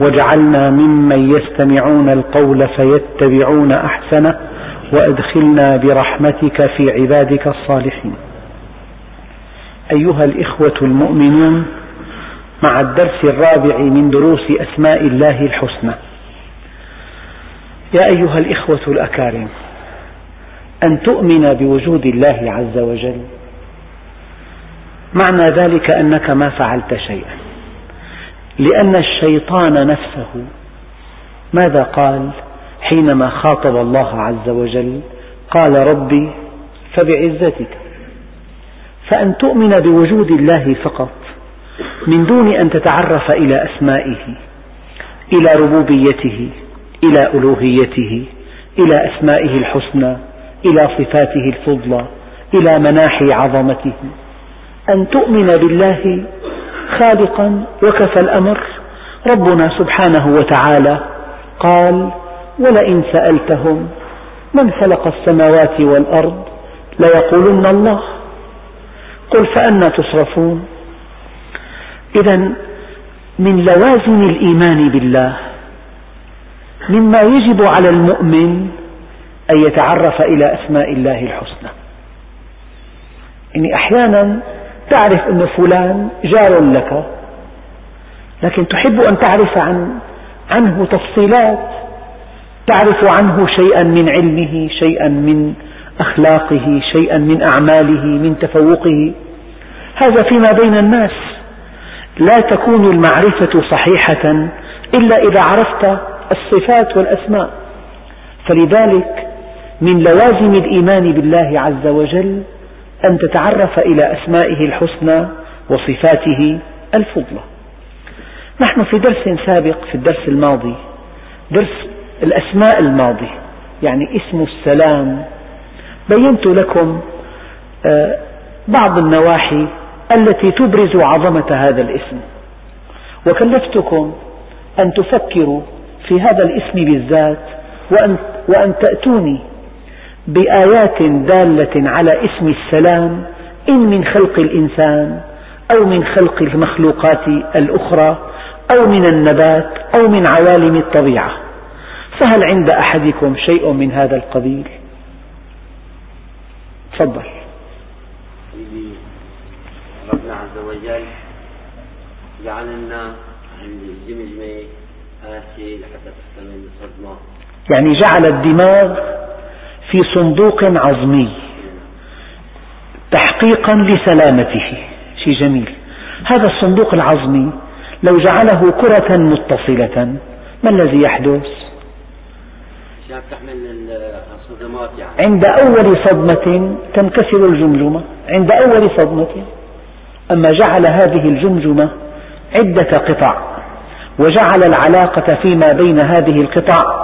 واجعلنا ممن يستمعون القول فيتبعون أحسنه وأدخلنا برحمتك في عبادك الصالحين. أيها الإخوة المؤمنون مع الدرس الرابع من دروس أسماء الله الحسنى يا أيها الإخوة الأكارم أن تؤمن بوجود الله عز وجل. معنى ذلك أنك ما فعلت شيئا. لأن الشيطان نفسه. ماذا قال؟ حينما خاطب الله عز وجل قال ربي فبعزتك. فأن تؤمن بوجود الله فقط من دون أن تتعرف إلى أسمائه إلى ربوبيته إلى ألوهيته إلى أسمائه الحسنى إلى صفاته الفضلى إلى مناحي عظمته. أن تؤمن بالله خالقا وكفى الأمر. ربنا سبحانه وتعالى قال ولئن سألتهم من خلق السماوات والأرض ليقولن الله. قل فأنا تصرفون. إذا من لوازم الإيمان بالله مما يجب على المؤمن أن يتعرف إلى أسماء الله الحسنى. يعني أحيانا تعرف أن فلان جار لك. لكن تحب أن تعرف عن عنه تفصيلات تعرف عنه شيئا من علمه شيئا من أخلاقه شيئا من أعماله من تفوقه. هذا فيما بين الناس. لا تكون المعرفة صحيحة إلا إذا عرفت الصفات والأسماء. فلذلك من لوازم الإيمان بالله عز وجل أن تتعرف إلى أسمائه الحسنى وصفاته الفضلى. نحن في درس سابق في الدرس الماضي درس الأسماء الماضي يعني اسم السلام. بينت لكم آه، بعض النواحي التي تبرز عظمة هذا الاسم. وكلفتكم أن تفكروا في هذا الاسم بالذات وأن, وأن تأتوني بآيات دالة على اسم السلام إن من خلق الإنسان أو من خلق المخلوقات الأخرى أو من النبات أو من عوالم الطبيعة. فهل عند أحدكم شيء من هذا القبيل؟ تفضل. ربنا عز وجل جعل لنا الجمجمة آسي لحتى تستمر. الصدمة يعني جعل الدماغ في صندوق عظمي تحقيقا لسلامته. شيء جميل. هذا الصندوق العظمي لو جعله كرة متصلة ما الذي يحدث؟ يعني. عند أول صدمة تنكسر الجمجمة. عند أول صدمة. أما جعل هذه الجمجمة عدة قطع وجعل العلاقة فيما بين هذه القطع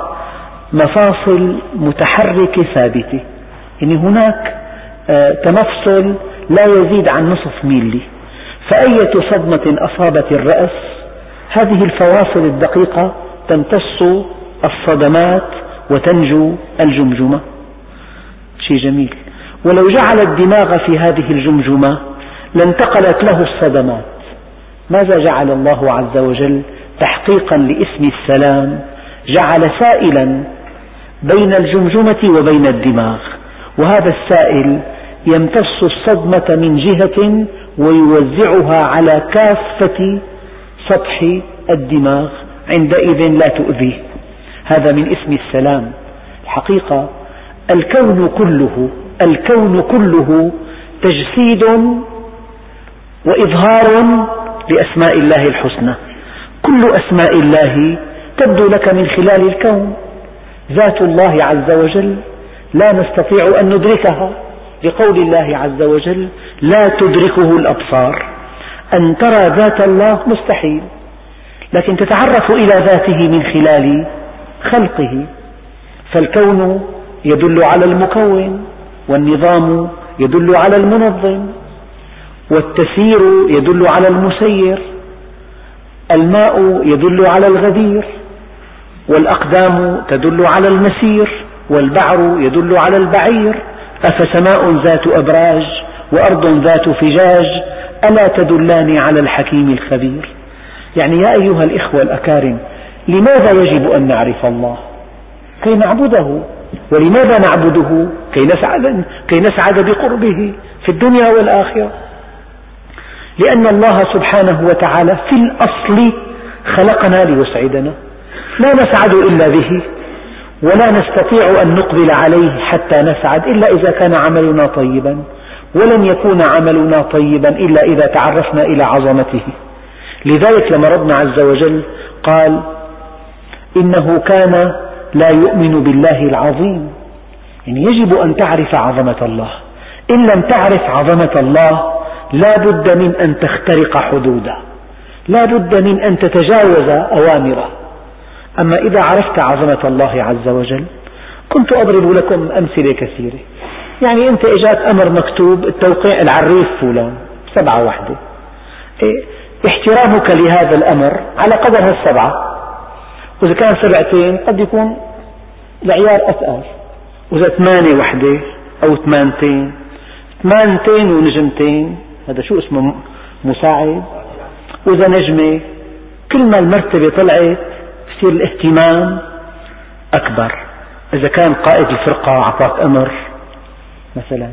مفاصل متحركة ثابتة. يعني هناك آه، تمفصل لا يزيد عن نصف ميلي. فأية صدمة أصابت الرأس؟ هذه الفواصل الدقيقة تمتص الصدمات وتنجو الجمجمة. شيء جميل. ولو جعل الدماغ في هذه الجمجمة لانتقلت له الصدمات. ماذا جعل الله عز وجل تحقيقا لاسم السلام؟ جعل سائلا بين الجمجمة وبين الدماغ. وهذا السائل يمتص الصدمة من جهة ويوزعها على كافة سطح الدماغ عندئذ لا تؤذيه. هذا من اسم السلام. الحقيقة الكون كله الكون كله تجسيد وإظهار لأسماء الله الحسنى. كل أسماء الله تبدو لك من خلال الكون. ذات الله عز وجل لا نستطيع أن ندركها. لقول الله عز وجل لا تدركه الأبصار. أن ترى ذات الله مستحيل. لكن تتعرف إلى ذاته من خلال خلقه. فالكون يدل على المكون والنظام يدل على المنظم والتسير يدل على المسير. الماء يدل على الغدير. والأقدام تدل على المسير والبعر يدل على البعير. أفسماء ذات أبراج وأرض ذات فجاج ألا تدلان على الحكيم الخبير؟ يعني يا أيها الإخوة الأكارم لماذا يجب أن نعرف الله؟ كي نعبده. ولماذا نعبده؟ كي نسعد, كي نسعد بقربه في الدنيا والآخرة. لأن الله سبحانه وتعالى في الأصل خلقنا ليسعدنا. لا نسعد إلا به ولا نستطيع أن نقبل عليه حتى نسعد إلا إذا كان عملنا طيبا ولن يكون عملنا طيبا إلا إذا تعرفنا إلى عظمته. لذلك لما ربنا عز وجل قال إنه كان لا يؤمن بالله العظيم. يعني يجب أن تعرف عظمة الله. إن لم تعرف عظمة الله لا بد من أن تخترق حدوده لا بد من أن تتجاوز أوامره. أما إذا عرفت عظمة الله عز وجل كنت أضرب لكم أمثلة كثيرة. يعني أنت إجاك أمر مكتوب التوقيع العريف فلان سبعة واحدة إيه احترامك لهذا الأمر على قدر هالسبعة. وإذا كان سبعتين قد يكون العيار أثقل وإذا ثمانية وحدة أو ثمانتين ثمانتين ونجمتين هذا شو اسمه؟ مساعد. وإذا نجمة كل ما المرتبة طلعت يصير الاهتمام أكبر. إذا كان قائد الفرقة أعطاك أمر مثلا.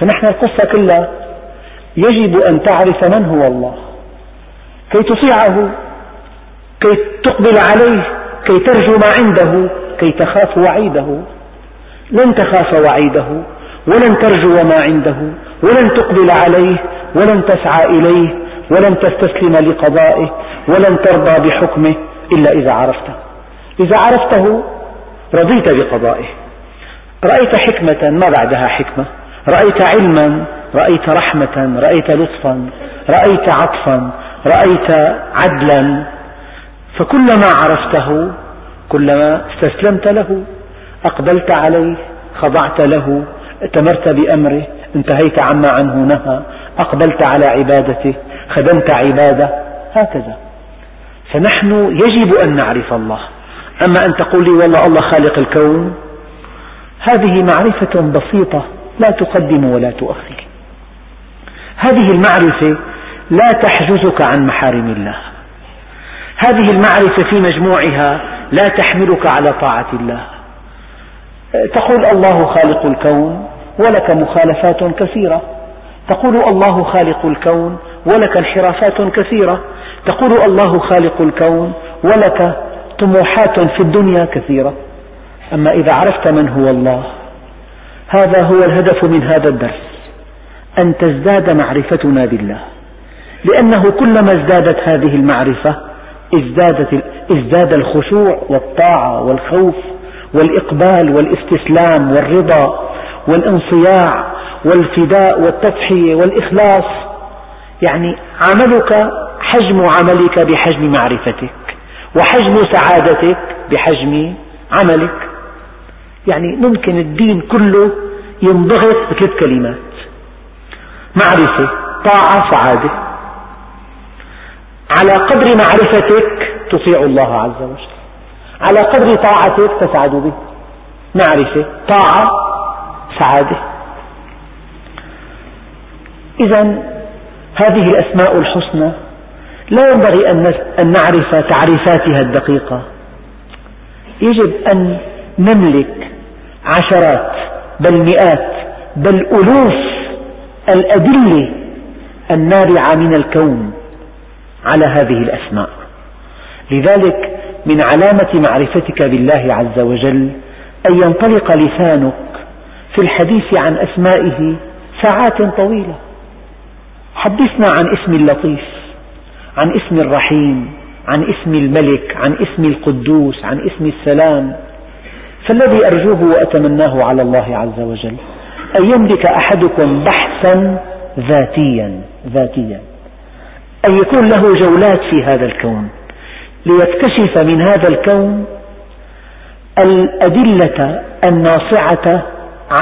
فنحن القصة كلها يجب أن تعرف من هو الله. كي تطيعه كي تقبل عليه كي ترجو ما عنده كي تخاف وعيده. لن تخاف وعيده ولن ترجو ما عنده ولن تقبل عليه ولن تسعى إليه ولن تستسلم لقضائه ولن ترضى بحكمه. إلا إذا عرفته. إذا عرفته رضيت بقضائه. رأيت حكمة ما بعدها حكمة. رأيت علما رأيت رحمة رأيت لطفا رأيت عطفا رأيت عدلا. فكلما عرفته كلما استسلمت له أقبلت عليه خضعت له ائتمرت بأمره انتهيت عما عنه نهى أقبلت على عبادته خدمت عباده هكذا. فنحن يجب أن نعرف الله. أما أن تقول لي والله الله خالق الكون هذه معرفة بسيطة لا تقدم ولا تؤخر. هذه المعرفة لا تحجزك عن محارم الله. هذه المعرفة في مجموعها لا تحملك على طاعة الله. تقول الله خالق الكون ولك مخالفات كثيرة. تقول الله خالق الكون ولك انحرافات كثيرة. تقول الله خالق الكون ولك طموحات في الدنيا كثيرة. أما إذا عرفت من هو الله هذا هو الهدف من هذا الدرس أن تزداد معرفتنا بالله. لأنه كلما ازدادت هذه المعرفة ازدادت ازداد الخشوع والطاعة والخوف والإقبال والإستسلام والرضا والانصياع والفداء والتضحية والإخلاص. يعني عملك حجم عملك بحجم معرفتك وحجم سعادتك بحجم عملك. يعني ممكن الدين كله ينضغط بثلاث كلمات. معرفة طاعة سعادة. على قدر معرفتك تطيع الله عز وجل. على قدر طاعتك تسعد به. معرفة طاعة سعادة. إذا هذه الأسماء الحسنى لا ينبغي أن نعرف تعريفاتها الدقيقة. يجب أن نملك عشرات بل مئات بل ألوف الأدلة النابعة من الكون على هذه الأسماء. لذلك من علامة معرفتك بالله عز وجل أن ينطلق لسانك في الحديث عن أسمائه ساعات طويلة. حدثنا عن اسم اللطيف عن اسم الرحيم عن اسم الملك عن اسم القدوس عن اسم السلام. فالذي أرجوه وأتمناه على الله عز وجل أن يملك أحدكم بحثا ذاتيا ذاتيا. أن يكون له جولات في هذا الكون ليكتشف من هذا الكون الأدلة الناصعة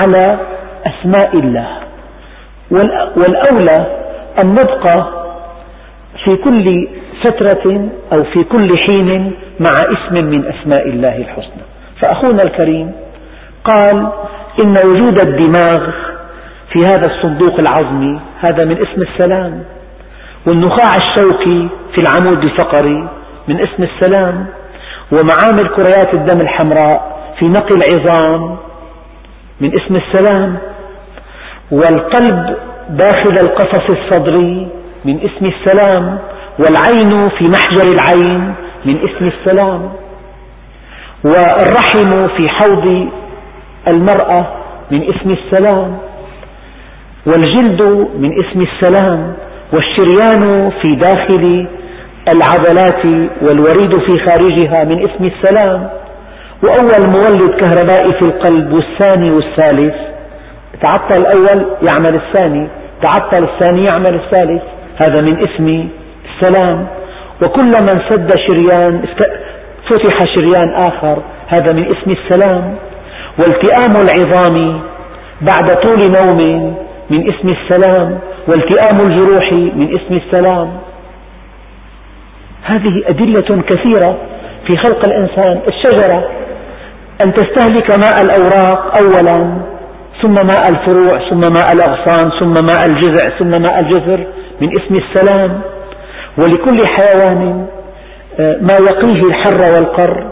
على أسماء الله والأولى أن نبقى في كل فترة أو في كل حين مع اسم من أسماء الله الحسنى. فأخونا الكريم قال إن وجود الدماغ في هذا الصندوق العظمي هذا من اسم السلام. والنخاع الشوكي في العمود الفقري من اسم السلام. ومعامل كريات الدم الحمراء في نقل العظام من اسم السلام. والقلب داخل القفص الصدري من اسم السلام والعين في محجر العين من اسم السلام. والرحم في حوض المرأة من اسم السلام. والجلد من اسم السلام. والشريان في داخل العضلات والوريد في خارجها من اسم السلام. وأول مولد كهربائي في القلب والثاني والثالث. تعطل الأول يعمل الثاني تعطل الثاني يعمل الثالث. هذا من اسم السلام. وكلما انسد شريان فتح شريان آخر هذا من اسم السلام. والتئام العظام بعد طول نوم من اسم السلام. والتئام الجروح من اسم السلام. هذه أدلة كثيرة في خلق الإنسان. الشجرة أن تستهلك ماء الأوراق أولا ثم ماء الفروع ثم ماء الأغصان ثم ماء الجذع ثم ماء الجذر. من اسم السلام. ولكل حيوان آه، ما يقيه الحر والقر.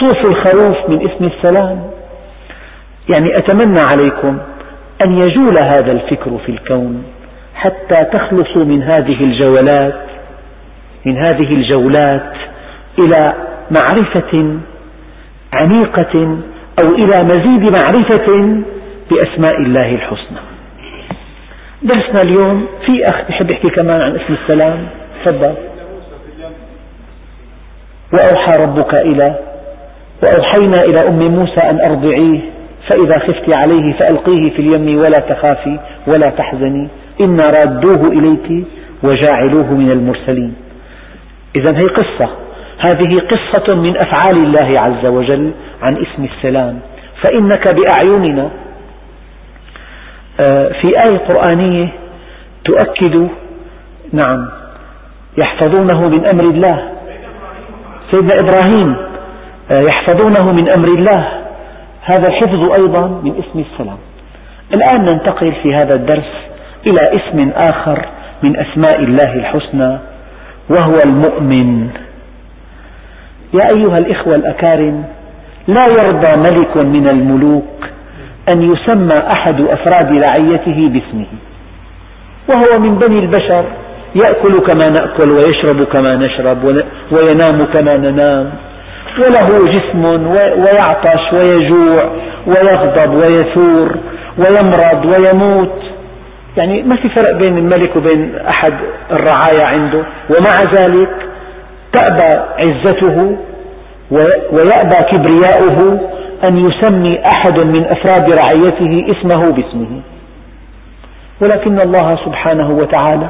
صوف الخروف من اسم السلام. يعني أتمنى عليكم أن يجول هذا الفكر في الكون حتى تخلصوا من هذه الجولات من هذه الجولات إلى معرفة عميقة أو إلى مزيد معرفة بأسماء الله الحسنى. درسنا اليوم في أخ يحب يحكي كمان عن اسم السلام. تفضل. وأوحى ربك إلى وأوحينا إلى أم موسى أن أرضعيه فإذا خفت عليه فألقيه في اليم ولا تخافي ولا تحزني. إنا رادوه إليك وجاعلوه من المرسلين. إذا هي قصة. هذه قصة من أفعال الله عز وجل عن اسم السلام. فإنك بأعيننا في آية قرآنية تؤكد نعم يحفظونه من أمر الله. سيدنا إبراهيم آه، يحفظونه من أمر الله. هذا الحفظ أيضا من اسم السلام. الآن ننتقل في هذا الدرس إلى اسم آخر من أسماء الله الحسنى وهو المؤمن. يا أيها الإخوة الأكارم لا يرضى ملك من الملوك أن يسمى أحد أفراد رعيته باسمه. وهو من بني البشر يأكل كما نأكل ويشرب كما نشرب وينام كما ننام. وله جسم ويعطش ويجوع ويغضب ويثور ويمرض ويموت. يعني ما في فرق بين الملك وبين أحد الرعايا عنده. ومع ذلك تأبى عزته ويأبى كبرياؤه أن يسمي أحد من أفراد رعيته اسمه باسمه. ولكن الله سبحانه وتعالى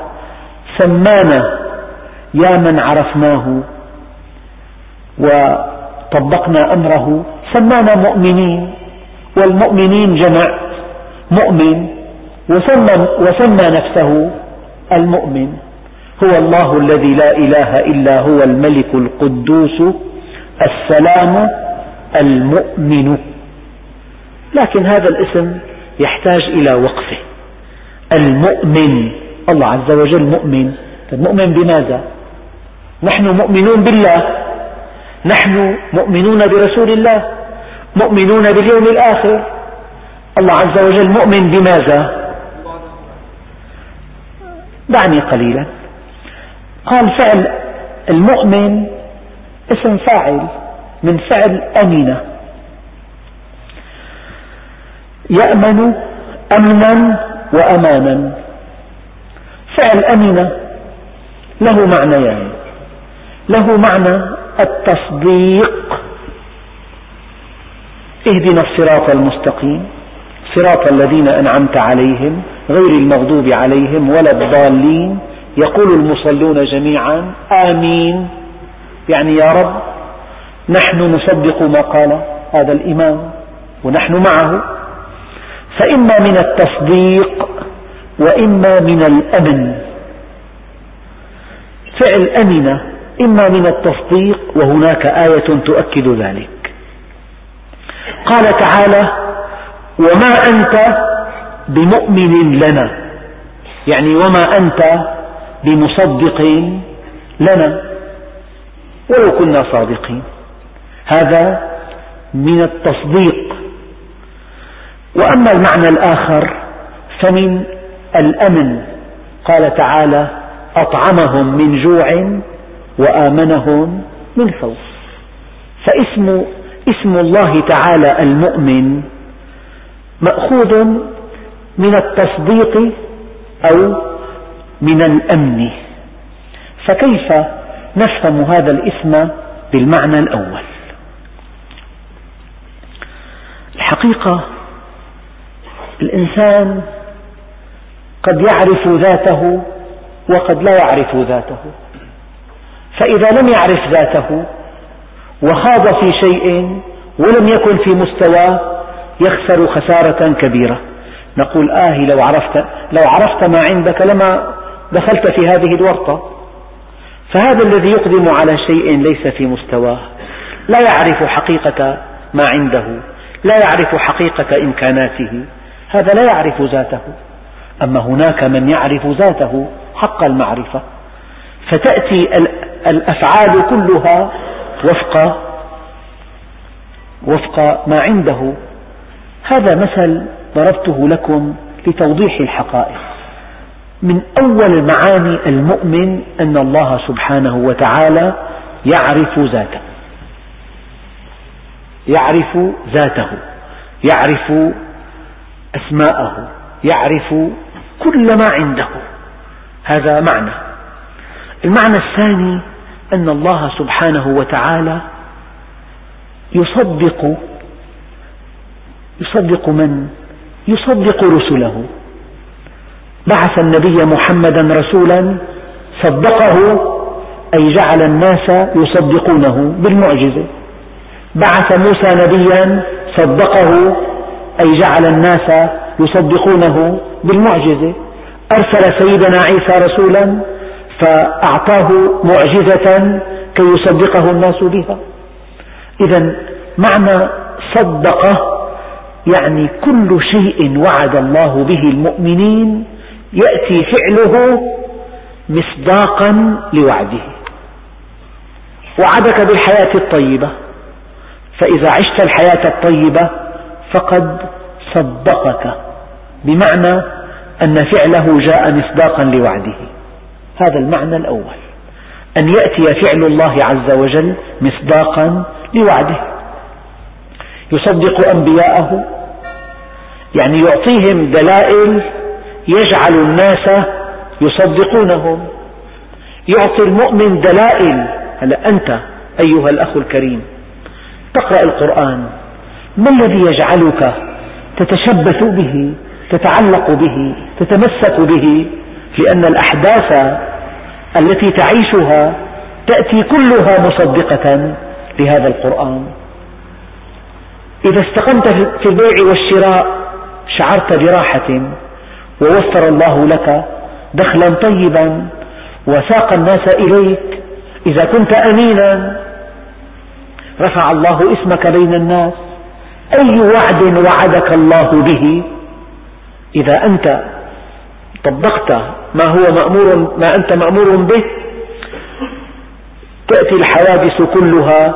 سمانا يا من عرفناه وطبقنا أمره. سمانا مؤمنين والمؤمنين جمع مؤمن وسمى, وسمى نفسه المؤمن. هو الله الذي لا إله إلا هو الملك القدوس السلام المؤمن. لكن هذا الاسم يحتاج إلى وقفة. المؤمن. الله عز وجل مؤمن. مؤمن بماذا؟ نحن مؤمنون بالله. نحن مؤمنون برسول الله. مؤمنون باليوم الآخر. الله عز وجل مؤمن بماذا؟ دعني قليلا. قال فعل المؤمن اسم فاعل. من فعل أمن يأمن أمنا وأمانا. فعل أمن له معنيان. له معنى التصديق. اهدنا الصراط المستقيم. صراط الذين أنعمت عليهم غير المغضوب عليهم ولا الضالين. يقول المصلون جميعا آمين. يعني يا رب نحن نصدق ما قال هذا الإمام ونحن معه. فإما من التصديق وإما من الأمن. فعل أمن إما من التصديق وهناك آية تؤكد ذلك. قال تعالى وما أنت بمؤمن لنا. يعني وما أنت بمصدق لنا. ولو كنا صادقين. هذا من التصديق. وأما المعنى الآخر فمن الأمن. قال تعالى أطعمهم من جوع وآمنهم من خوف. فاسم اسم الله تعالى المؤمن مأخوذ من التصديق أو من الأمن. فكيف نفهم هذا الاسم بالمعنى الأول؟ الحقيقة الإنسان قد يعرف ذاته وقد لا يعرف ذاته. فإذا لم يعرف ذاته وخاض في شيء ولم يكن في مستواه يخسر خسارة كبيرة. نقول آه لو عرفت, لو عرفت ما عندك لما دخلت في هذه الورطة. فهذا الذي يقدم على شيء ليس في مستواه. لا يعرف حقيقة ما عنده. لا يعرف حقيقة إمكاناته هذا لا يعرف ذاته. أما هناك من يعرف ذاته حق المعرفة. فتأتي الأفعال كلها وفق وفق ما عنده. هذا مثل ضربته لكم لتوضيح الحقائق. من أول معاني المؤمن أن الله سبحانه وتعالى يعرف ذاته. يعرف ذاته يعرف أسماءه يعرف كل ما عنده. هذا معنى. المعنى الثاني أن الله سبحانه وتعالى يصدق يصدق من؟ يصدق رسله. بعث النبي محمدا رسولا صدقه أي جعل الناس يصدقونه بالمعجزة. بعث موسى نبيا صدقه أي جعل الناس يصدقونه بالمعجزة. أرسل سيدنا عيسى رسولا فأعطاه معجزة كي يصدقه الناس بها. إذا معنى صدق يعني كل شيء وعد الله به المؤمنين يأتي فعله مصداقا لوعده. وعدك بالحياة الطيبة. فإذا عشت الحياة الطيبة فقد صدقك بمعنى أن فعله جاء مصداقا لوعده. هذا المعنى الأول. أن يأتي فعل الله عز وجل مصداقا لوعده. يصدق أنبياءه يعني يعطيهم دلائل يجعل الناس يصدقونهم. يعطي المؤمن دلائل. هلا أنت أيها الأخ الكريم تقرأ القرآن. ما الذي يجعلك تتشبث به تتعلق به تتمسك به؟ لأن الأحداث التي تعيشها تأتي كلها مصدقة لهذا القرآن. إذا استقمت في البيع والشراء شعرت براحة ووفر الله لك دخلا طيبا وساق الناس إليك إذا كنت أمينا. رفع الله اسمك بين الناس. أي وعد وعدك الله به؟ إذا أنت طبقت ما هو مأمور ما أنت مأمور به تأتي الحوادث كلها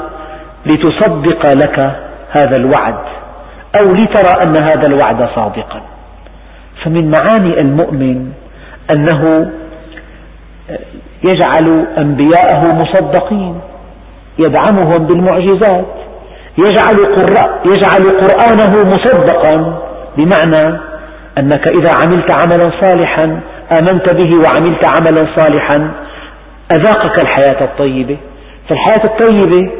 لتصدق لك هذا الوعد أو لترى أن هذا الوعد صادقا. فمن معاني المؤمن أنه يجعل أنبياءه مصدقين. يدعمهم بالمعجزات. يجعل, يجعل قرآنه مصدقا بمعنى أنك إذا عملت عملا صالحا آمنت به وعملت عملا صالحا أذاقك الحياة الطيبة. فالحياة الطيبة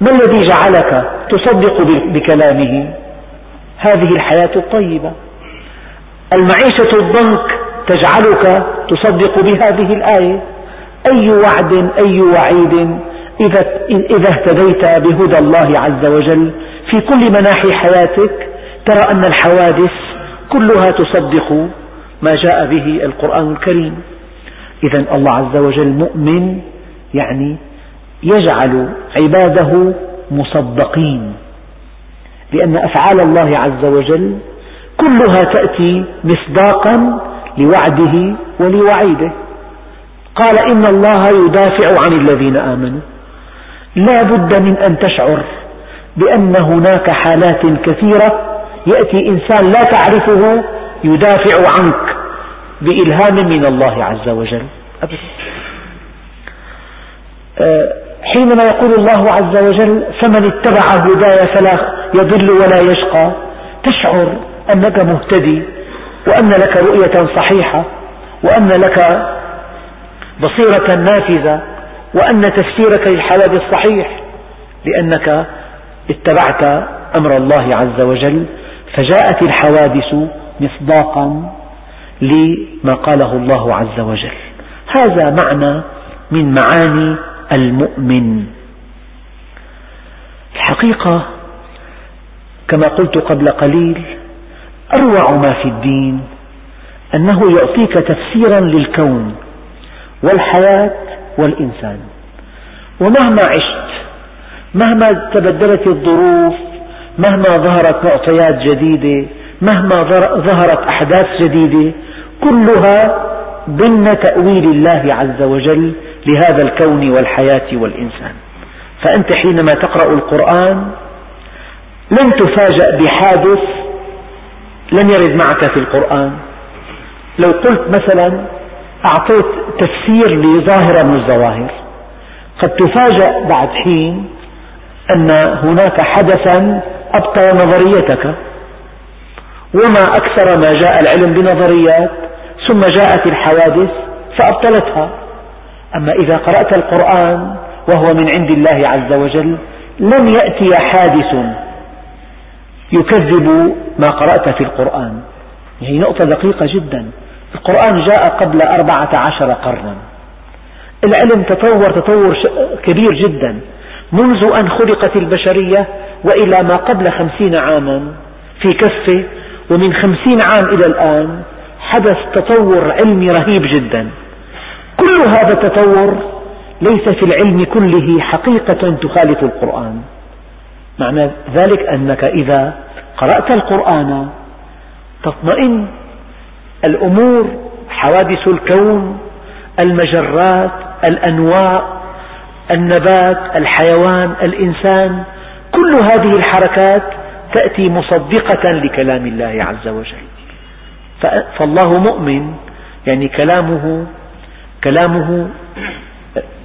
ما الذي جعلك تصدق بكلامه؟ هذه الحياة الطيبة. المعيشة الضنك تجعلك تصدق بهذه الآية. أي وعد أي وعيد إذا اهتديت بهدى الله عز وجل في كل مناحي حياتك ترى أن الحوادث كلها تصدق ما جاء به القرآن الكريم. إذا الله عز وجل مؤمن يعني يجعل عباده مصدقين لأن أفعال الله عز وجل كلها تأتي مصداقا لوعده ولوعيده. قال إن الله يدافع عن الذين آمنوا. لا بد من أن تشعر بأن هناك حالات كثيرة يأتي إنسان لا تعرفه يدافع عنك بإلهام من الله عز وجل. آه، حينما يقول الله عز وجل فمن اتبع هداي فلا يضل ولا يشقى. تشعر أنك مهتدي وأن لك رؤية صحيحة وأن لك بصيرة نافذة. وأن تفسيرك للحوادث صحيح لأنك اتبعت أمر الله عز وجل فجاءت الحوادث مصداقا لما قاله الله عز وجل. هذا معنى من معاني المؤمن. الحقيقة كما قلت قبل قليل أروع ما في الدين أنه يعطيك تفسيرا للكون والحياة والإنسان. ومهما عشت مهما تبدلت الظروف مهما ظهرت معطيات جديدة مهما ظهرت أحداث جديدة كلها ضمن تأويل الله عز وجل لهذا الكون والحياة والإنسان. فأنت حينما تقرأ القرآن لن تفاجأ بحادث لم يرد معك في القرآن. لو قلت مثلا أعطيت تفسير لظاهرة من الظواهر. قد تفاجأ بعد حين أن هناك حدثا أبطل نظريتك. وما أكثر ما جاء العلم بنظريات ثم جاءت الحوادث فأبطلتها. أما إذا قرأت القرآن وهو من عند الله عز وجل لن يأتي حادث يكذب ما قرأت في القرآن. هي نقطة دقيقة جدا. القرآن جاء قبل أربعة عشر قرنا. العلم تطور تطور كبير جدا. منذ أن خلقت البشرية وإلى ما قبل خمسين عاما في كفة ومن خمسين عام إلى الآن حدث تطور علمي رهيب جدا. كل هذا التطور ليس في العلم كله حقيقة تخالف القرآن. معنى ذلك أنك إذا قرأت القرآن تطمئن الأمور حوادث الكون المجرات الأنواع النبات الحيوان الإنسان كل هذه الحركات تأتي مصدقة لكلام الله عز وجل. فالله مؤمن يعني كلامه كلامه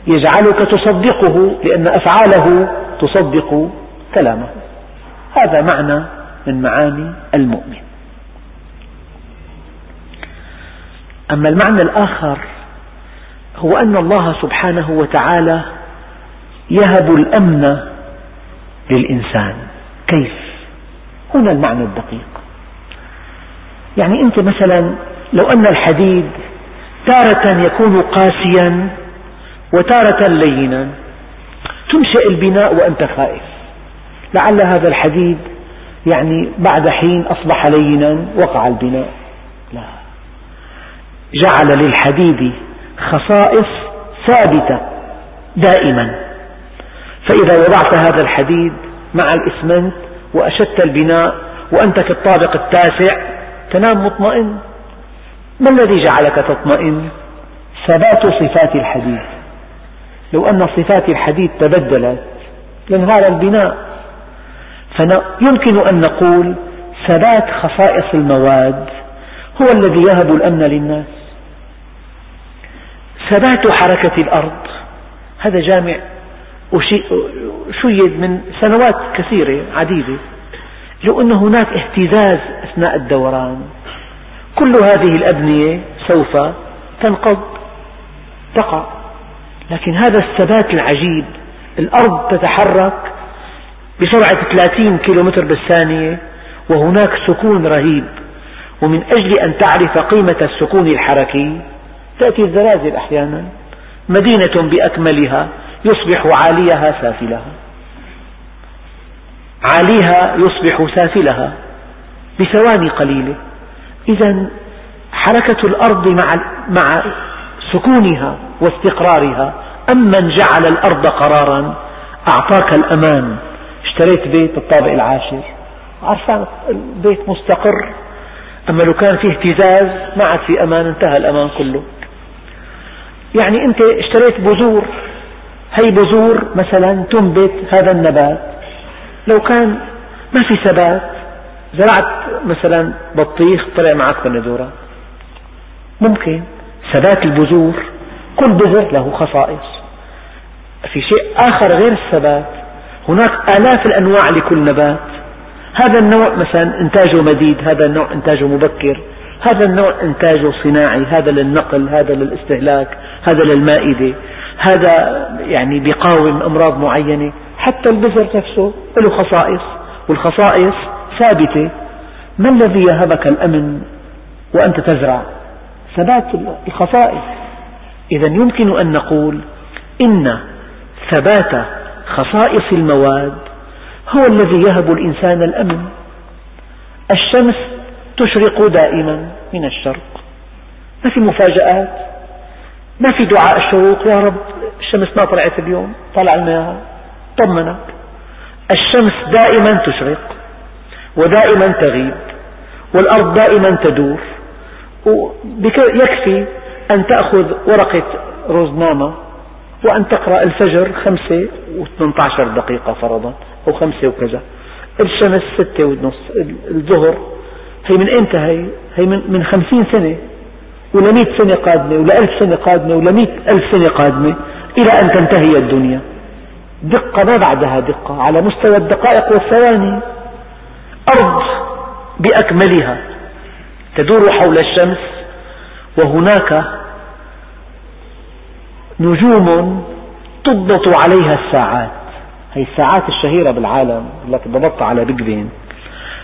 يجعلك تصدقه لأن أفعاله تصدق كلامه. هذا معنى من معاني المؤمن. أما المعنى الآخر هو أن الله سبحانه وتعالى يهب الأمن للإنسان. كيف؟ هنا المعنى الدقيق. يعني أنت مثلا لو أن الحديد تارة يكون قاسيا وتارة لينا تنشئ البناء وأنت خائف. لعل هذا الحديد يعني بعد حين أصبح لينا وقع البناء. لا. جعل للحديد خصائص ثابتة دائما. فإذا وضعت هذا الحديد مع الإسمنت وأشدت البناء وأنت في الطابق التاسع تنام مطمئن. ما الذي جعلك تطمئن؟ ثبات صفات الحديد. لو أن صفات الحديد تبدلت لانهار البناء. فيمكن أن نقول ثبات خصائص المواد هو الذي يهب الأمن للناس. ثبات حركة الأرض. هذا جامع شيد من سنوات كثيرة عديدة. لو أن هناك اهتزاز أثناء الدوران كل هذه الأبنية سوف تنقض تقع. لكن هذا الثبات العجيب الأرض تتحرك بسرعة 30 كيلومتر بالثانية وهناك سكون رهيب. ومن أجل أن تعرف قيمة السكون الحركي تأتي الزلازل أحيانا. مدينة بأكملها يصبح عاليها سافلها. عاليها يصبح سافلها بثواني قليلة. إذا حركة الأرض مع, مع سكونها واستقرارها أمن جعل الأرض قرارا. أعطاك الأمان. اشتريت بيت بالطابق العاشر. عرفان البيت مستقر. أما لو كان فيه اهتزاز ما عاد في أمان انتهى الأمان كله. يعني أنت اشتريت بذور هي بذور مثلا تنبت هذا النبات. لو كان ما في ثبات زرعت مثلا بطيخ طلع معك بندورة ممكن ثبات البذور كل بذر له خصائص. في شيء آخر غير الثبات هناك آلاف الأنواع لكل نبات. هذا النوع مثلا إنتاجه مديد هذا النوع إنتاجه مبكر هذا النوع إنتاجه صناعي هذا للنقل هذا للاستهلاك هذا للمائدة هذا يعني بيقاوم أمراض معينة. حتى البذر نفسه له خصائص والخصائص ثابتة. ما الذي يهبك الأمن وأنت تزرع؟ ثبات الخصائص. إذا يمكن أن نقول إن ثبات خصائص المواد هو الذي يهب الإنسان الأمن. الشمس تشرق دائما من الشرق. ما في مفاجآت ما في دعاء الشروق يا رب الشمس ما طلعت اليوم طلع المياه طمنك الشمس دائما تشرق ودائما تغيب والأرض دائما تدور. يكفي أن تأخذ ورقة روزنامة وأن تقرأ الفجر خمسة واثنى عشر دقيقة فرضا. أو خمسة وكذا. الشمس ستة ونص الظهر. هي من إمتى هي؟ هي من, من خمسين سنة. ولا مئة سنة قادمة ولا ألف سنة قادمة ولا مئة ألف سنة قادمة. إلى أن تنتهي الدنيا. دقة ما بعدها دقة. على مستوى الدقائق والثواني. أرض بأكملها. تدور حول الشمس. وهناك نجوم تضبط عليها الساعات. هي الساعات الشهيرة بالعالم لك ضبطت على بيج بين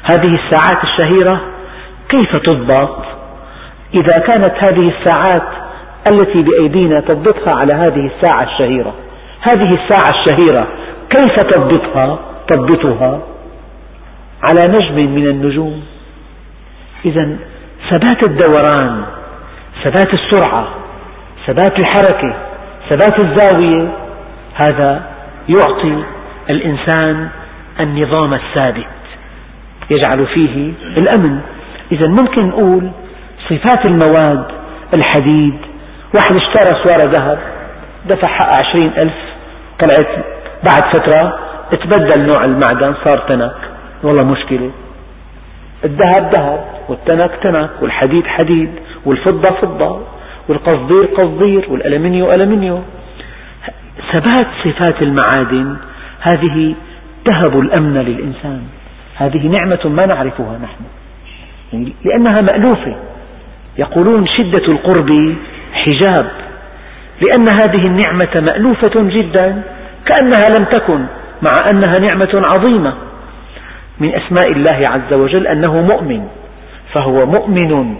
هذه الساعات الشهيرة كيف تضبط؟ إذا كانت هذه الساعات التي بأيدينا تضبطها على هذه الساعة الشهيرة. هذه الساعة الشهيرة كيف تضبطها؟ تضبطها على نجم من النجوم. إذا ثبات الدوران ثبات السرعة ثبات الحركة ثبات الزاوية هذا يعطي الإنسان النظام الثابت يجعل فيه الأمن. إذا ممكن نقول صفات المواد الحديد واحد اشترى سوارة ذهب دفع حق عشرين ألف طلعت بعد فترة تبدل نوع المعدن صار تنك والله مشكلة. الذهب ذهب والتنك تنك والحديد حديد والفضة فضة والقصدير قصدير والألمنيو ألمنيو. ثبات صفات المعادن هذه تهب الأمن للإنسان. هذه نعمة ما نعرفها نحن. يعني لأنها مألوفة. يقولون شدة القرب حجاب. لأن هذه النعمة مألوفة جدا. كأنها لم تكن مع أنها نعمة عظيمة. من أسماء الله عز وجل أنه مؤمن. فهو مؤمن.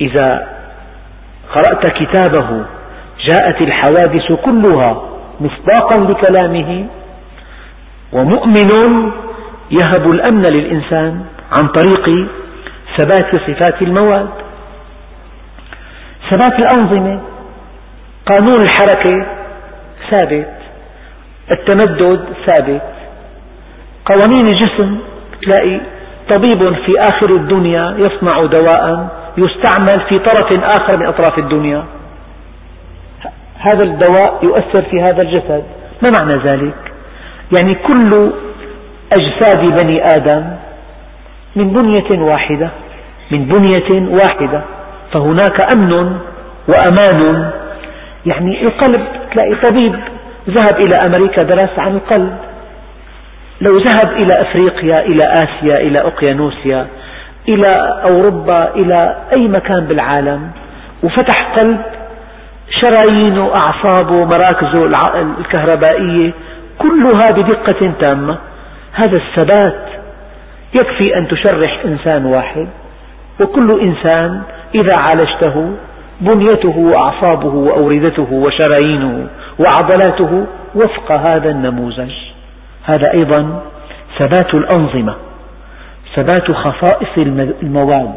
إذا قرأت كتابه جاءت الحوادث كلها. مصداقا لكلامه ومؤمن يهب الأمن للإنسان عن طريق ثبات صفات المواد. ثبات الأنظمة قانون الحركة ثابت التمدد ثابت. قوانين الجسم تلاقي طبيب في آخر الدنيا يصنع دواء يستعمل في طرف آخر من أطراف الدنيا. هذا الدواء يؤثر في هذا الجسد. ما معنى ذلك؟ يعني كل أجساد بني آدم من بنية واحدة من بنية واحدة. فهناك أمن وأمان. يعني القلب تلاقي طبيب ذهب إلى أمريكا درس عن القلب. لو ذهب إلى أفريقيا إلى آسيا إلى أوقيانوسيا إلى أوروبا إلى أي مكان بالعالم وفتح قلب شرايينه أعصابه مراكزه الكهربائية كلها بدقة تامة. هذا الثبات يكفي أن تشرح إنسان واحد وكل إنسان إذا عالجته بنيته وأعصابه وأوردته وشرايينه وعضلاته وفق هذا النموذج. هذا أيضا ثبات الأنظمة ثبات خصائص المواد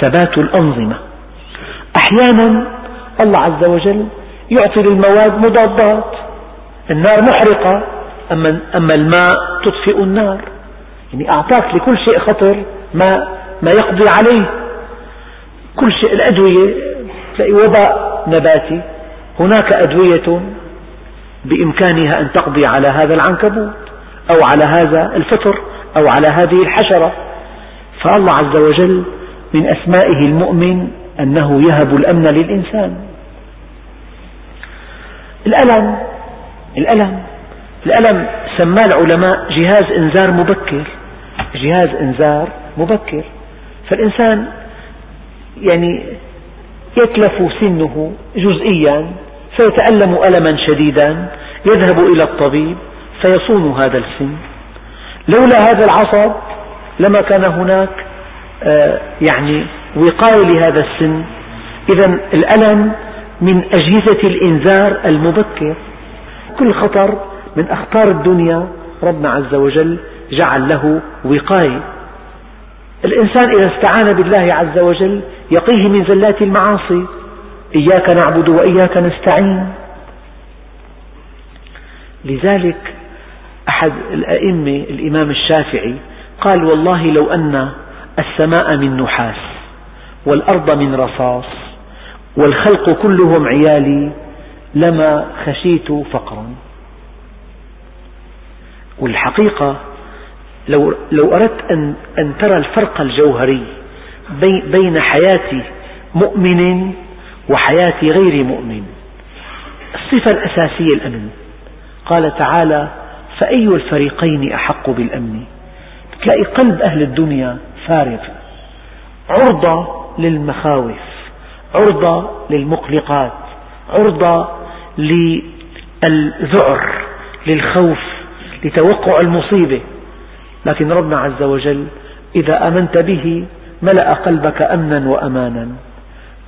ثبات الأنظمة. أحيانا الله عز وجل يعطي للمواد مضادات. النار محرقة أما الماء تطفئ النار. يعني أعطاك لكل شيء خطر ما, ما يقضي عليه. كل شيء الأدوية تلاقي وباء نباتي. هناك أدوية بإمكانها أن تقضي على هذا العنكبوت أو على هذا الفطر أو على هذه الحشرة. فالله عز وجل من أسمائه المؤمن أنه يهب الأمن للإنسان. الألم الألم الألم سماه العلماء جهاز إنذار مبكر جهاز إنذار مبكر. فالإنسان يعني يتلف سنه جزئيا فيتألم ألما شديدا يذهب إلى الطبيب فيصون هذا السن. لولا هذا العصب لما كان هناك آه، يعني وقاية لهذا السن. إذا الألم من أجهزة الإنذار المبكر. كل خطر من أخطار الدنيا ربنا عز وجل جعل له وقاية. الإنسان إذا استعان بالله عز وجل يقيه من زلات المعاصي. إياك نعبد وإياك نستعين. لذلك أحد الأئمة الإمام الشافعي قال والله لو أن السماء من نحاس والأرض من رصاص. والخلق كلهم عيالي لما خشيت فقرا. والحقيقة لو, لو أردت أن, أن ترى الفرق الجوهري بين حياة مؤمن وحياة غير مؤمن. الصفة الأساسية الأمن. قال تعالى فأي الفريقين أحق بالأمن؟ تلاقي قلب أهل الدنيا فارغ. عرضة للمخاوف. عرضة للمقلقات عرضة للذعر للخوف لتوقع المصيبة. لكن ربنا عز وجل إذا آمنت به ملأ قلبك أمنا وأمانا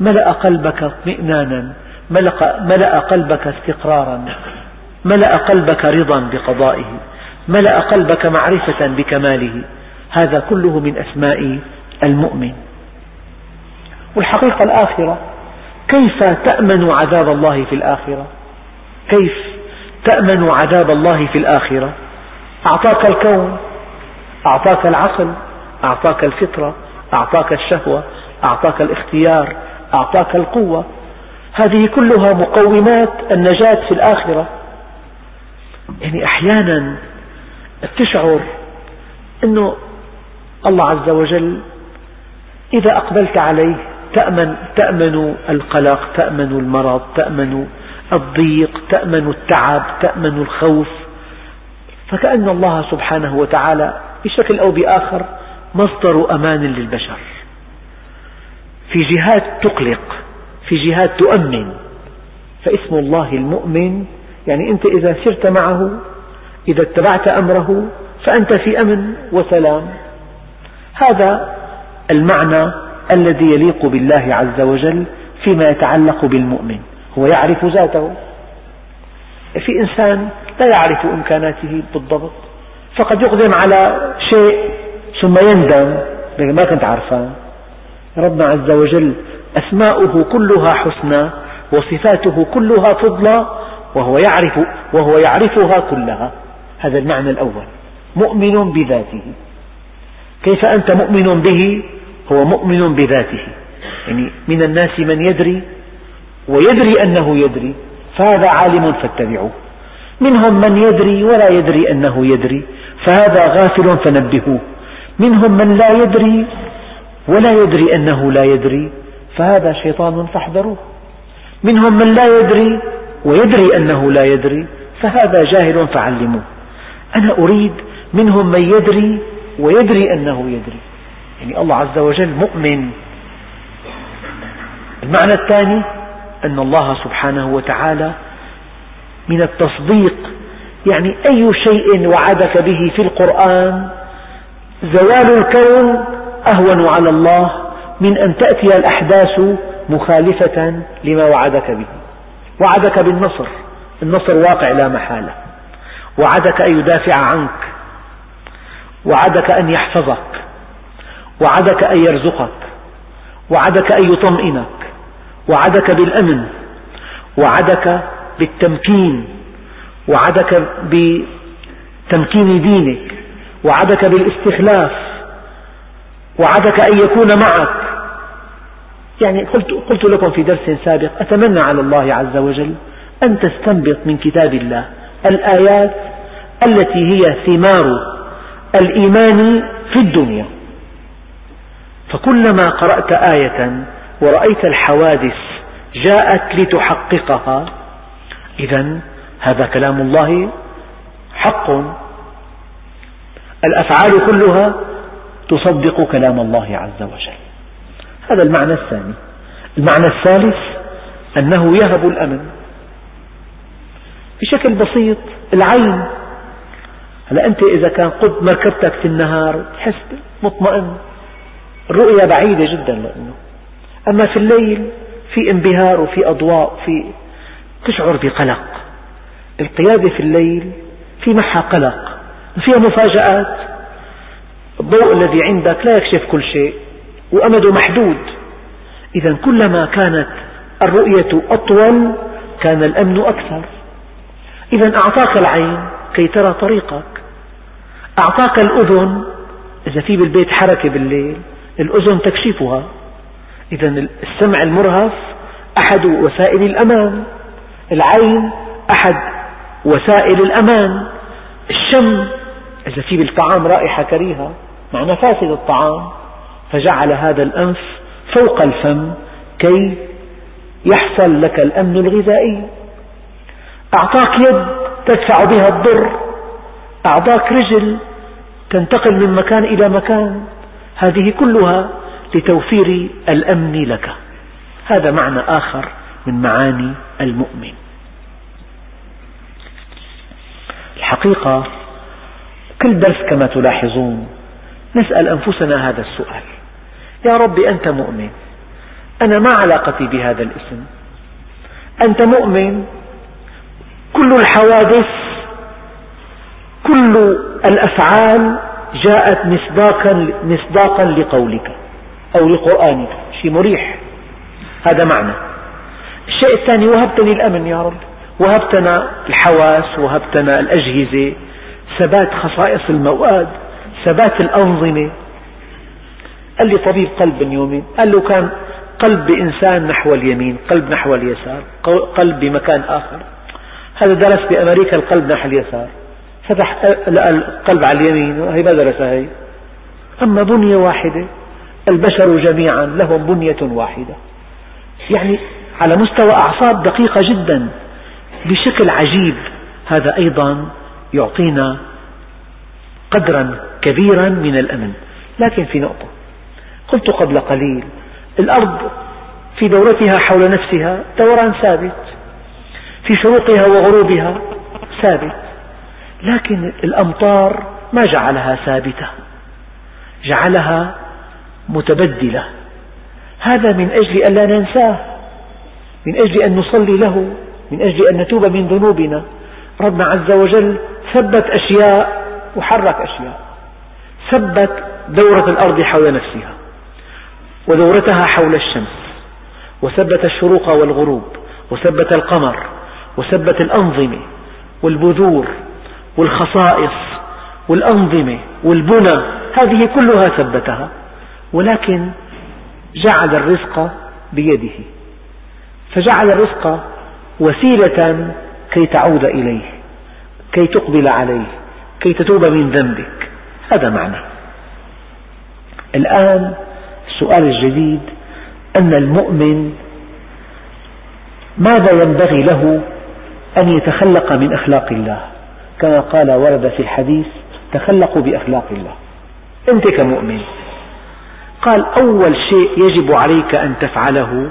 ملأ قلبك اطمئنانا ملأ قلبك استقرارا ملأ قلبك رضا بقضائه ملأ قلبك معرفة بكماله. هذا كله من أسماء المؤمن. والحقيقة الآخرة كيف تأمن عذاب الله في الآخرة؟ كيف تأمن عذاب الله في الآخرة؟ أعطاك الكون أعطاك العقل أعطاك الفطرة أعطاك الشهوة أعطاك الاختيار أعطاك القوة. هذه كلها مقومات النجاة في الآخرة. يعني أحيانا تشعر أنه الله عز وجل إذا أقبلت عليه تأمن, تأمن القلق تأمن المرض تأمن الضيق تأمن التعب تأمن الخوف. فكأن الله سبحانه وتعالى بشكل أو بآخر مصدر أمان للبشر. في جهات تقلق في جهات تؤمن فاسم الله المؤمن يعني أنت إذا سرت معه إذا اتبعت أمره فأنت في أمن وسلام. هذا المعنى الذي يليق بالله عز وجل فيما يتعلق بالمؤمن هو يعرف ذاته. في إنسان لا يعرف إمكاناته بالضبط فقد يقدم على شيء ثم يندم ما كنت عارفان ربنا عز وجل أسماؤه كلها حسنى وصفاته كلها فضلى وهو يعرف وهو يعرفها كلها. هذا المعنى الأول. مؤمن بذاته. كيف أنت مؤمن به؟ هو مؤمن بذاته. يعني من الناس من يدري ويدري أنه يدري فهذا عالم فاتبعوه. منهم من يدري ولا يدري أنه يدري فهذا غافل فنبهوه. منهم من لا يدري ولا يدري أنه لا يدري فهذا شيطان فاحذروه. منهم من لا يدري ويدري أنه لا يدري فهذا جاهل فعلموه. أنا أريد منهم من يدري ويدري أنه يدري. يعني الله عز وجل مؤمن. المعنى الثاني أن الله سبحانه وتعالى من التصديق يعني أي شيء وعدك به في القرآن زوال الكون أهون على الله من أن تأتي الأحداث مخالفة لما وعدك به. وعدك بالنصر النصر واقع لا محالة. وعدك أن يدافع عنك. وعدك أن يحفظك. وعدك أن يرزقك وعدك أن يطمئنك وعدك بالأمن وعدك بالتمكين وعدك بتمكين دينك وعدك بالاستخلاف وعدك أن يكون معك. يعني قلت, قلت لكم في درس سابق أتمنى على الله عز وجل أن تستنبط من كتاب الله الآيات التي هي ثمار الإيمان في الدنيا. فكلما قرأت آية ورأيت الحوادث جاءت لتحققها إذا هذا كلام الله حق. الأفعال كلها تصدق كلام الله عز وجل. هذا المعنى الثاني. المعنى الثالث أنه يهب الأمن. بشكل بسيط العين. هلا أنت إذا كان قد مركبتك في النهار تحس مطمئن؟ الرؤية بعيدة جدا لأنه. أما في الليل في انبهار وفي أضواء وفي تشعر بقلق. القيادة في الليل في معها قلق فيها مفاجآت. الضوء الذي عندك لا يكشف كل شيء وأمده محدود. إذا كلما كانت الرؤية أطول كان الأمن أكثر. إذا أعطاك العين كي ترى طريقك. أعطاك الأذن إذا في بالبيت حركة بالليل الأذن تكشفها. إذا السمع المرهف أحد وسائل الأمان. العين أحد وسائل الأمان. الشم إذا في بالطعام رائحة كريهة معنى فاسد الطعام فجعل هذا الأنف فوق الفم كي يحصل لك الأمن الغذائي. أعطاك يد تدفع بها الضر. أعطاك رجل تنتقل من مكان إلى مكان. هذه كلها لتوفير الأمن لك. هذا معنى آخر من معاني المؤمن. الحقيقة كل درس كما تلاحظون نسأل أنفسنا هذا السؤال. يا رب أنت مؤمن. أنا ما علاقتي بهذا الاسم. أنت مؤمن. كل الحوادث كل الأفعال جاءت مصداقا, مصداقا لقولك أو لقرآنك. شيء مريح. هذا معنى. الشيء الثاني وهبتني الأمن يا رب. وهبتنا الحواس وهبتنا الأجهزة ثبات خصائص المواد ثبات الأنظمة. قال لي طبيب قلب من يومين قال له كان قلب بإنسان نحو اليمين قلب نحو اليسار قلب بمكان آخر. هذا درس بأمريكا القلب نحو اليسار. فتح لقى القلب على اليمين هي ما درسها هي؟ أما بنية واحدة البشر جميعا لهم بنية واحدة. يعني على مستوى أعصاب دقيقة جدا بشكل عجيب هذا أيضا يعطينا قدرا كبيرا من الأمن. لكن في نقطة قلت قبل قليل الأرض في دورتها حول نفسها دوران ثابت في شروقها وغروبها ثابت. لكن الأمطار ما جعلها ثابتة جعلها متبدلة. هذا من أجل أن لا ننساه من أجل أن نصلي له من أجل أن نتوب من ذنوبنا. ربنا عز وجل ثبت أشياء وحرك أشياء. ثبت دورة الأرض حول نفسها ودورتها حول الشمس. وثبت الشروق والغروب وثبت القمر وثبت الأنظمة والبذور. والخصائص والأنظمة والبنى هذه كلها ثبتها. ولكن جعل الرزق بيده. فجعل الرزق وسيلة كي تعود إليه كي تقبل عليه كي تتوب من ذنبك. هذا معنى. الآن السؤال الجديد أن المؤمن ماذا ينبغي له أن يتخلق من أخلاق الله؟ كما قال ورد في الحديث تخلقوا بأخلاق الله. أنت كمؤمن. قال أول شيء يجب عليك أن تفعله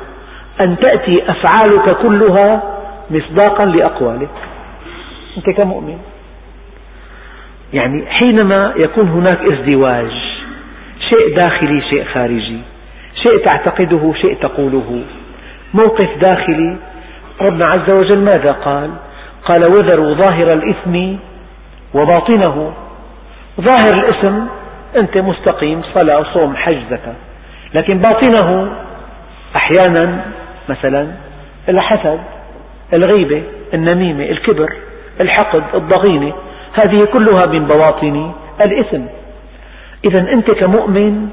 أن تأتي أفعالك كلها مصداقا لأقوالك. أنت كمؤمن. يعني حينما يكون هناك ازدواج شيء داخلي شيء خارجي شيء تعتقده شيء تقوله موقف داخلي ربنا عز وجل ماذا قال؟ قال وذروا ظاهر الإثم وباطنه. ظاهر الاسم أنت مستقيم صلاة صوم حج زكاة. لكن باطنه أحيانا مثلا الحسد الغيبة النميمة الكبر الحقد الضغينة. هذه كلها من بواطن الإثم. إذا أنت كمؤمن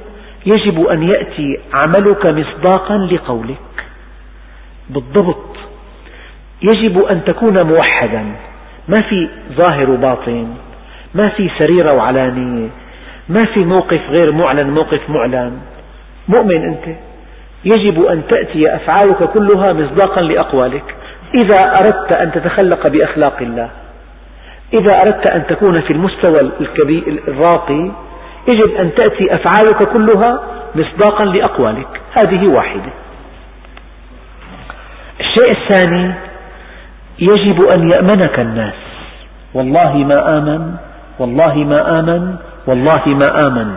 يجب أن يأتي عملك مصداقا لقولك بالضبط. يجب أن تكون موحدا. ما في ظاهر وباطن ما في سريرة وعلانية ما في موقف غير معلن موقف معلن. مؤمن أنت. يجب أن تأتي أفعالك كلها مصداقا لأقوالك. إذا أردت أن تتخلق بأخلاق الله إذا أردت أن تكون في المستوى الكبير الراقي يجب أن تأتي أفعالك كلها مصداقا لأقوالك. هذه واحدة. الشيء الثاني يجب أن يأمنك الناس. والله ما آمن والله ما آمن والله ما آمن.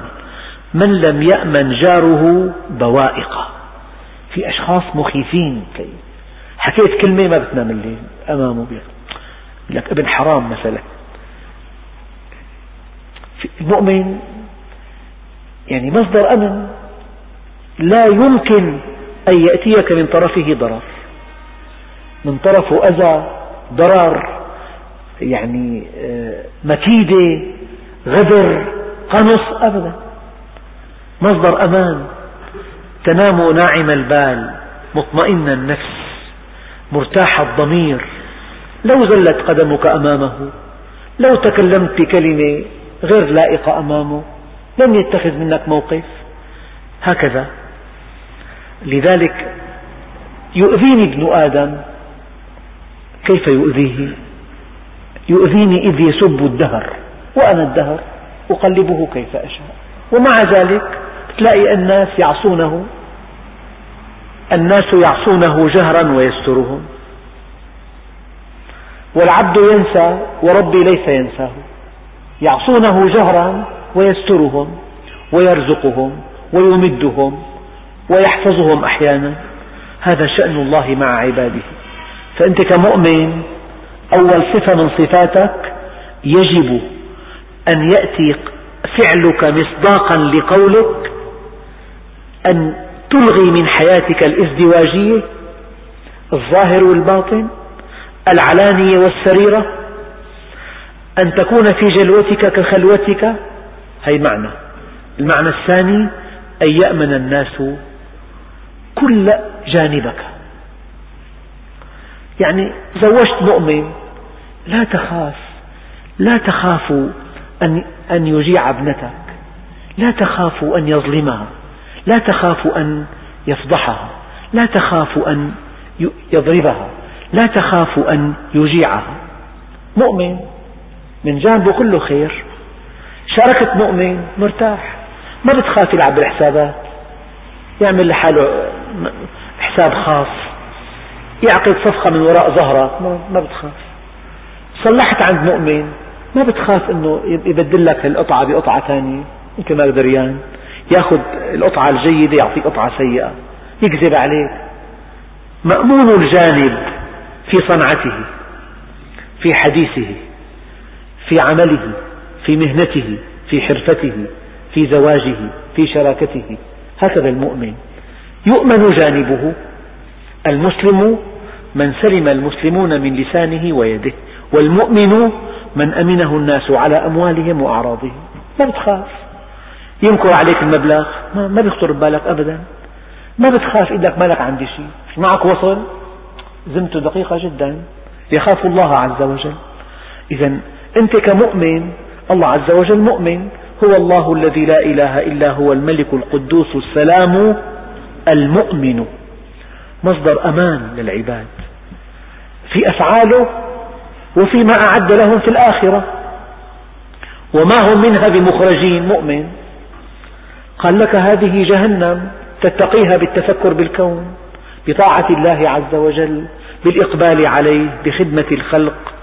من لم يأمن جاره بوائق في أشخاص مخيفين حكيت كلمة ما بتنام الليل أمامه لك ابن حرام مثلا. المؤمن يعني مصدر أمن. لا يمكن أن يأتيك من طرفه ضرر. من طرفه أذى ضرر يعني آه، مكيدة غدر قنص أبدا. مصدر أمان. تنام ناعم البال مطمئن النفس مرتاح الضمير. لو زلت قدمك أمامه لو تكلمت بكلمة غير لائقة أمامه لن يتخذ منك موقف. هكذا. لذلك يؤذيني ابن آدم كيف يؤذيه؟ يؤذيني إذ يسب الدهر وأنا الدهر أقلبه كيف أشاء. ومع ذلك تلاقي الناس يعصونه الناس يعصونه جهرا ويسترهم. والعبد ينسى وربي ليس ينساه. يعصونه جهرا ويسترهم ويرزقهم ويمدهم ويحفظهم أحيانا. هذا شأن الله مع عباده. فأنت كمؤمن أول صفة من صفاتك يجب أن يأتي فعلك مصداقا لقولك أن تلغي من حياتك الازدواجية الظاهر والباطن العلانية والسريرة أن تكون في جلوتك كخلوتك. هي معنى. المعنى الثاني أن يأمن الناس كل جانبك. يعني زوجت مؤمن لا تخاف لا تخاف أن, أن يجيع ابنتك لا تخاف أن يظلمها لا تخاف أن يفضحها لا تخاف أن يضربها لا تخاف أن يجيعها. مؤمن من جانبه كله خير. شاركت مؤمن مرتاح ما بتخاف يلعب بالحسابات يعمل لحاله حساب خاص. يعقد صفقة من وراء ظهرك ما بتخاف. صلحت عند مؤمن. ما بتخاف إنه يبدل لك القطعة بقطعة ثانية إنت ما دريان ياخذ القطعة الجيدة يعطيك قطعة سيئة. يكذب عليك. مأمون الجانب في صنعته في حديثه في عمله في مهنته في حرفته في زواجه في شراكته. هكذا المؤمن. يؤمن جانبه. المسلم من سلم المسلمون من لسانه ويده والمؤمن من أمنه الناس على أموالهم وأعراضهم. ما بتخاف. ينكر عليك المبلغ ما بيخطر ببالك أبدا. ما بتخاف إنك مالك عندي شيء. معك وصل؟ زمته دقيقة جدا. يخاف الله عز وجل. إذا أنت كمؤمن الله عز وجل مؤمن هو الله الذي لا إله إلا هو الملك القدوس السلام المؤمن. مصدر أمان للعباد. في أفعاله وفيما أعد لهم في الآخرة. وما هم منها بمخرجين مؤمن. قال لك هذه جهنم تتقيها بالتفكر بالكون بطاعة الله عز وجل بالإقبال عليه بخدمة الخلق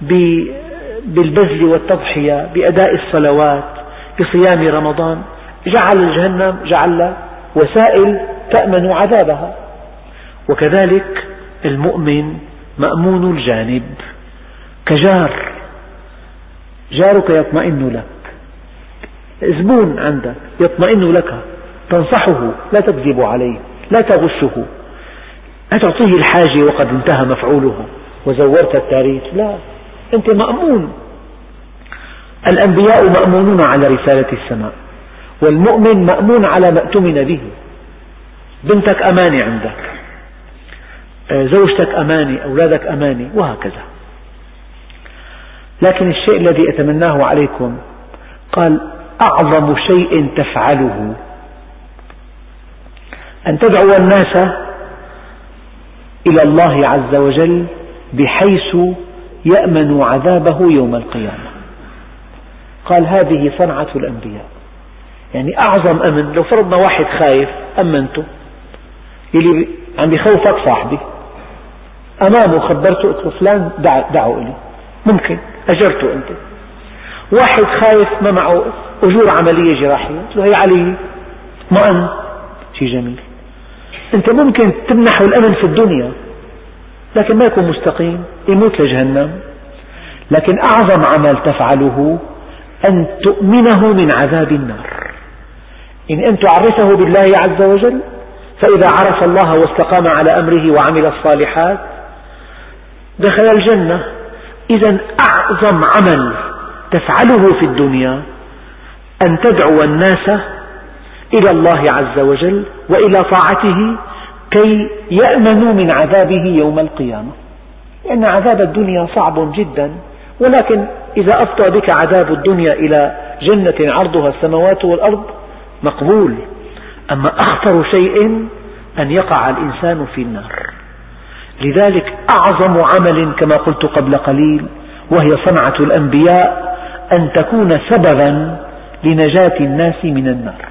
بالبذل والتضحية بأداء الصلوات بصيام رمضان. جعل جهنم جعل وسائل تأمن عذابها. وكذلك المؤمن مأمون الجانب كجار جارك يطمئن لك. زبون عندك يطمئن لك تنصحه لا تكذب عليه لا تغشه. لا تعطيه الحاجة وقد انتهى مفعوله وزورت التاريخ؟ لا أنت مأمون. الأنبياء مأمونون على رسالة السماء والمؤمن مأمون على ما أؤتمن به. بنتك أمانة عندك. زوجتك أمانة أولادك أمانة وهكذا. لكن الشيء الذي أتمناه عليكم قال أعظم شيء تفعله. أن تدعو الناس إلى الله عز وجل بحيث يأمن عذابه يوم القيامة. قال هذه صنعة الأنبياء. يعني أعظم أمن لو فرضنا واحد خايف أمنته. يلي عم يخوفك صاحبي. أمامه خبرته قلت فلان دعوا إلي. ممكن. أجرته أنت. واحد خايف ما معه أجور عملية جراحية. قلت له هي علي. مأن شيء جميل. أنت ممكن تمنحه الأمن في الدنيا لكن ما يكون مستقيم يموت لجهنم. لكن أعظم عمل تفعله أن تؤمنه من عذاب النار. إن أن تعرفه بالله عز وجل فإذا عرف الله واستقام على أمره وعمل الصالحات دخل الجنة. إذا أعظم عمل تفعله في الدنيا أن تدعو الناس إلى الله عز وجل وإلى طاعته كي يأمنوا من عذابه يوم القيامة. لأن عذاب الدنيا صعب جدا ولكن إذا أفضى بك عذاب الدنيا إلى جنة عرضها السماوات والأرض مقبول. أما أخطر شيء أن يقع الإنسان في النار. لذلك أعظم عمل كما قلت قبل قليل وهي صنعة الأنبياء أن تكون سببا لنجاة الناس من النار.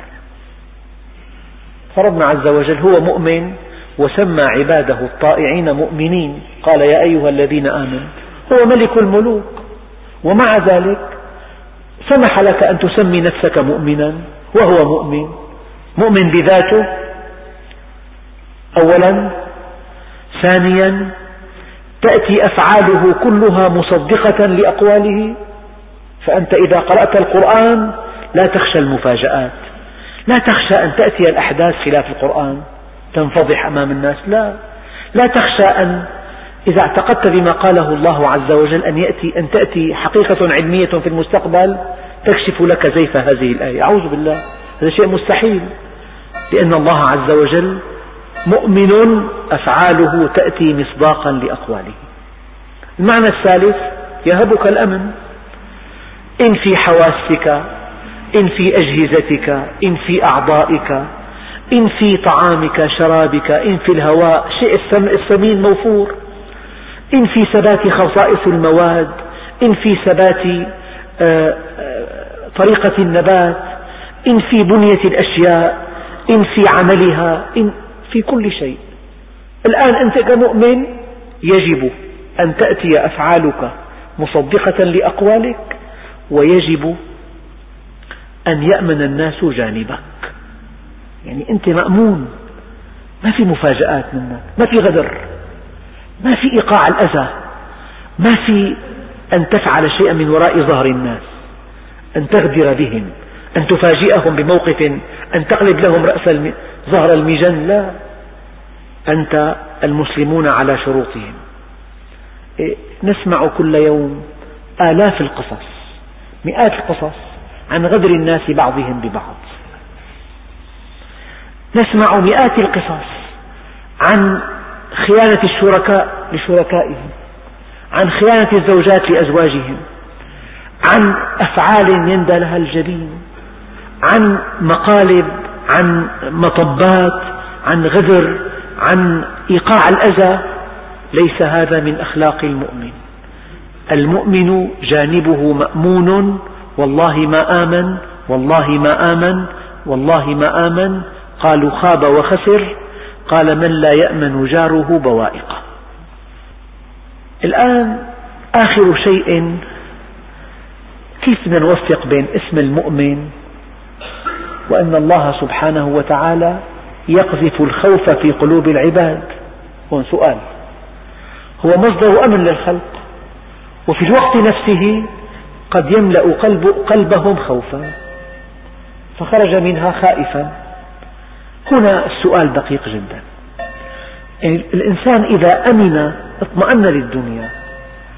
فربنا عز وجل هو مؤمن وسمى عباده الطائعين مؤمنين. قال يا أيها الذين آمنوا هو ملك الملوك ومع ذلك سمح لك أن تسمي نفسك مؤمنا وهو مؤمن. مؤمن بذاته أولا ثانيا تأتي أفعاله كلها مصدقة لأقواله فأنت إذا قرأت القرآن لا تخشى المفاجآت لا تخشى أن تأتي الأحداث خلاف القرآن تنفضح أمام الناس لا لا تخشى أن إذا اعتقدت بما قاله الله عز وجل أن, يأتي أن تأتي حقيقة علمية في المستقبل تكشف لك زيف هذه الآية. أعوذ بالله هذا شيء مستحيل لأن الله عز وجل مؤمن أفعاله تأتي مصداقا لأقواله. المعنى الثالث يهبك الأمن. إن في حواسك إن في أجهزتك إن في أعضائك إن في طعامك شرابك إن في الهواء شيء الثمين موفور. إن في ثبات خصائص المواد إن في ثبات آه، آه، طريقة النبات إن في بنية الأشياء إن في عملها إن في كل شيء. الآن أنت كمؤمن يجب أن تأتي أفعالك مصدقة لأقوالك ويجب أن يأمن الناس جانبك. يعني أنت مأمون. ما في مفاجآت منك ما في غدر ما في إيقاع الأذى ما في أن تفعل شيئا من وراء ظهر الناس أن تغدر بهم أن تفاجئهم بموقف أن تقلب لهم رأس ظهر المجن لا. أنت المسلمون على شروطهم. إيه، نسمع كل يوم آلاف القصص مئات القصص عن غدر الناس بعضهم ببعض. نسمع مئات القصص عن خيانة الشركاء لشركائهم عن خيانة الزوجات لأزواجهم عن أفعال يندى لها الجبين عن مقالب عن مطبات عن غدر عن إيقاع الأذى ليس هذا من أخلاق المؤمن. المؤمن جانبه مأمون والله ما آمن والله ما آمن والله ما آمن. قالوا خاب وخسر قال من لا يأمن جاره بوائقه. الآن آخر شيء كيف نوفق بين اسم المؤمن وأن الله سبحانه وتعالى يقذف الخوف في قلوب العباد. هون سؤال. هو مصدر أمن للخلق. وفي الوقت نفسه قد يملأ قلب قلبهم خوفا. فخرج منها خائفا. هنا السؤال دقيق جدا. يعني الإنسان إذا أمن اطمأن للدنيا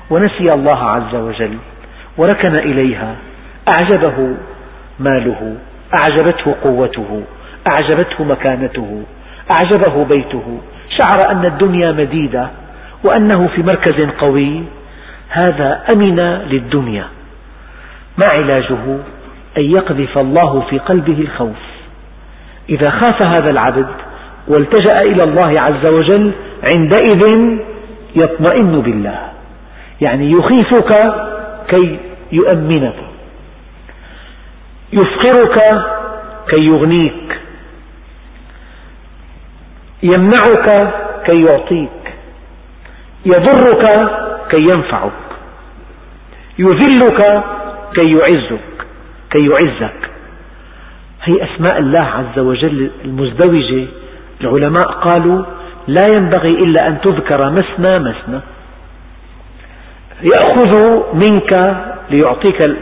ونسي الله عز وجل وركن إليها أعجبه ماله أعجبته قوته أعجبته مكانته أعجبه بيته شعر أن الدنيا مديدة وأنه في مركز قوي. هذا أمن للدنيا. ما علاجه؟ أن يقذف الله في قلبه الخوف. إذا خاف هذا العبد والتجأ إلى الله عز وجل عندئذ يطمئن بالله. يعني يخيفك كي يؤمنك. يفقرك كي يغنيك. يمنعك كي يعطيك يضرك كي ينفعك يذلك كي يعزك كي يعزك. هي أسماء الله عز وجل المزدوجة. العلماء قالوا لا ينبغي إلا أن تذكر مثنى مثنى يأخذ منك ليعطيك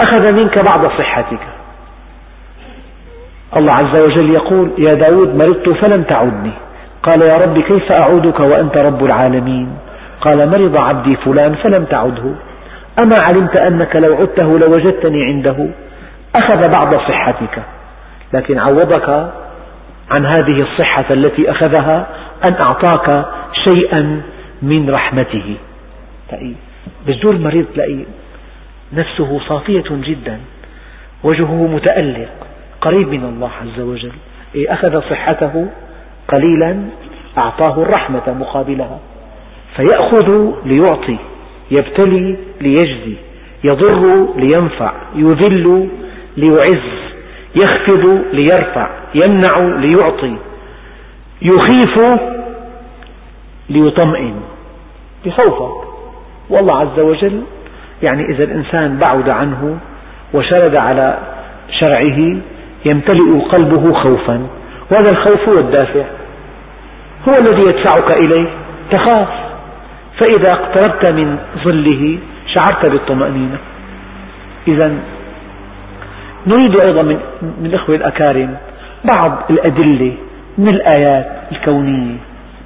أخذ منك بعض صحتك. الله عز وجل يقول يا داود مرضت فلم تعدني. قال يا رب كيف أعودك وأنت رب العالمين؟ قال مرض عبدي فلان فلم تعده. أما علمت أنك لو عدته لوجدتني عنده. أخذ بعض صحتك. لكن عوضك عن هذه الصحة التي أخذها أن أعطاك شيئا من رحمته. بزور المريض تلاقي نفسه صافية جدا. وجهه متألق. قريب من الله عز وجل. إيه أخذ صحته قليلا أعطاه الرحمة مقابلها. فيأخذ ليعطي يبتلي ليجزي يضر لينفع يذل ليعز يخفض ليرفع يمنع ليعطي يخيف ليطمئن. بخوفك والله عز وجل يعني إذا الإنسان بعد عنه وشرد على شرعه يمتلئ قلبه خوفا. وهذا الخوف هو الدافع. هو الذي يدفعك إليه. تخاف. فإذا اقتربت من ظله شعرت بالطمأنينة. إذا نريد أيضا من, من الأخوة الأكارم بعض الأدلة من الآيات الكونية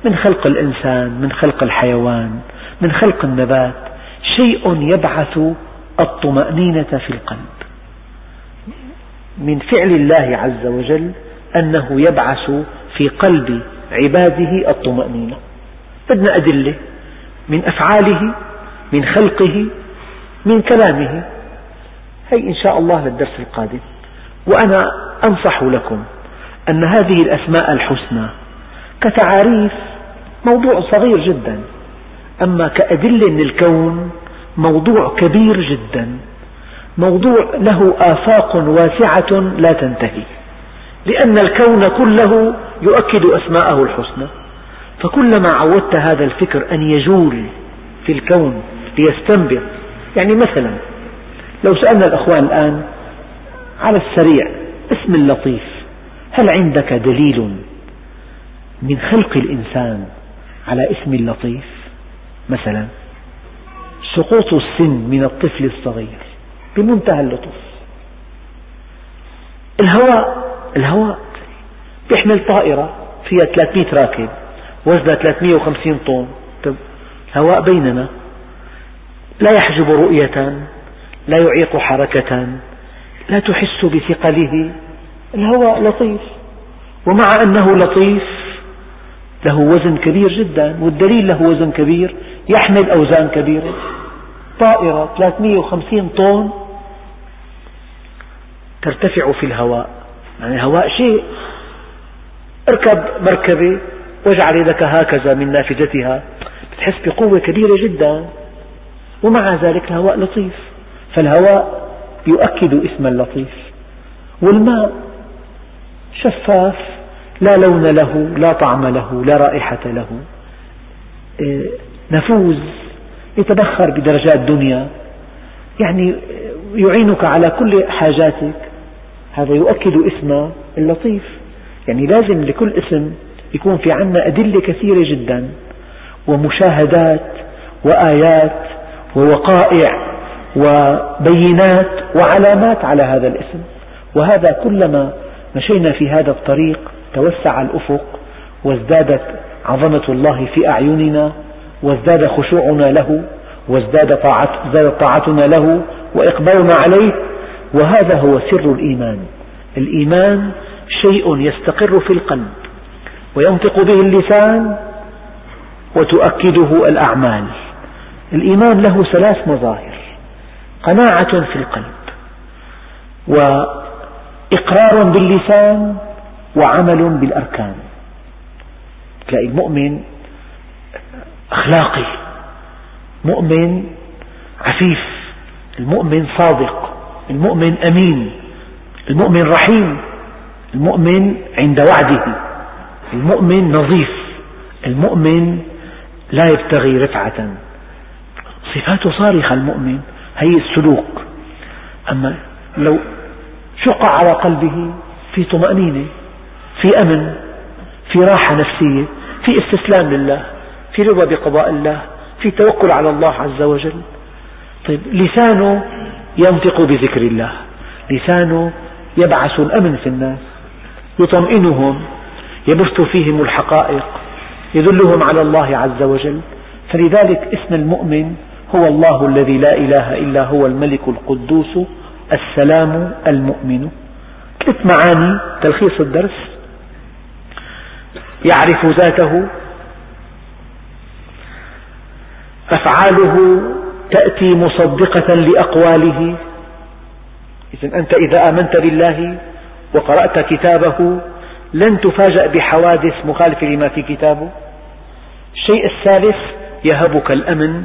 من خلق الإنسان من خلق الحيوان من خلق النبات. شيء يبعث الطمأنينة في القلب. من فعل الله عز وجل أنه يبعث في قلب عباده الطمأنينة. بدنا أدلة من أفعاله من خلقه من كلامه. هي إن شاء الله للدرس القادم. وأنا أنصح لكم أن هذه الأسماء الحسنى كتعاريف موضوع صغير جدا أما كأدلة من الكون موضوع كبير جدا. موضوع له آفاق واسعة لا تنتهي. لأن الكون كله يؤكد أسماءه الحسنى. فكلما عودت هذا الفكر أن يجول في الكون ليستنبط يعني مثلا لو سألنا الأخوان الآن على السريع اسم اللطيف هل عندك دليل من خلق الإنسان على اسم اللطيف؟ مثلا سقوط السن من الطفل الصغير. بمنتهى اللطف. الهواء الهواء يحمل طائرة فيها 300 راكب وزنها 350 طن. طيب الهواء بيننا. لا يحجب رؤية لا يعيق حركة لا تحس بثقله. الهواء لطيف ومع أنه لطيف له وزن كبير جدا والدليل له وزن كبير يحمل أوزان كبيرة. طائرة 350 طن ترتفع في الهواء. يعني الهواء شيء. اركب مركبة واجعل يدك هكذا من نافذتها. تحس بقوة كبيرة جدا. ومع ذلك الهواء لطيف. فالهواء يؤكد اسم اللطيف. والماء شفاف لا لون له لا طعم له لا رائحة له. إيه، نفوذ يتبخر بدرجات دنيا يعني يعينك على كل حاجاتك. هذا يؤكد اسم اللطيف. يعني لازم لكل اسم يكون في عنا أدلة كثيرة جدا ومشاهدات وآيات ووقائع وبينات وعلامات على هذا الاسم. وهذا كلما مشينا في هذا الطريق توسع الأفق وازدادت عظمة الله في أعيننا وازداد خشوعنا له وازداد طاعتنا له وإقبالنا عليه وهذا هو سر الإيمان. الإيمان شيء يستقر في القلب وينطق به اللسان وتؤكده الأعمال. الإيمان له ثلاث مظاهر. قناعة في القلب وإقرار باللسان وعمل بالأركان. تلاقي المؤمن أخلاقي مؤمن عفيف المؤمن صادق. المؤمن أمين المؤمن رحيم المؤمن عند وعده المؤمن نظيف المؤمن لا يبتغي رفعة. صفاته صارخة المؤمن هي السلوك. أما لو شق على قلبه في طمأنينة في أمن في راحة نفسية في استسلام لله في رضا بقضاء الله في توكل على الله عز وجل. طيب لسانه ينطق بذكر الله. لسانه يبعث الأمن في الناس يطمئنهم يبث فيهم الحقائق يدلهم على الله عز وجل. فلذلك اسم المؤمن هو الله الذي لا إله إلا هو الملك القدوس السلام المؤمن. ثلاث معاني تلخيص الدرس؟ يعرف ذاته أفعاله تأتي مصدقة لأقواله. إذا أنت إذا آمنت بالله وقرأت كتابه لن تفاجأ بحوادث مخالفة لما في كتابه. الشيء الثالث يهبك الأمن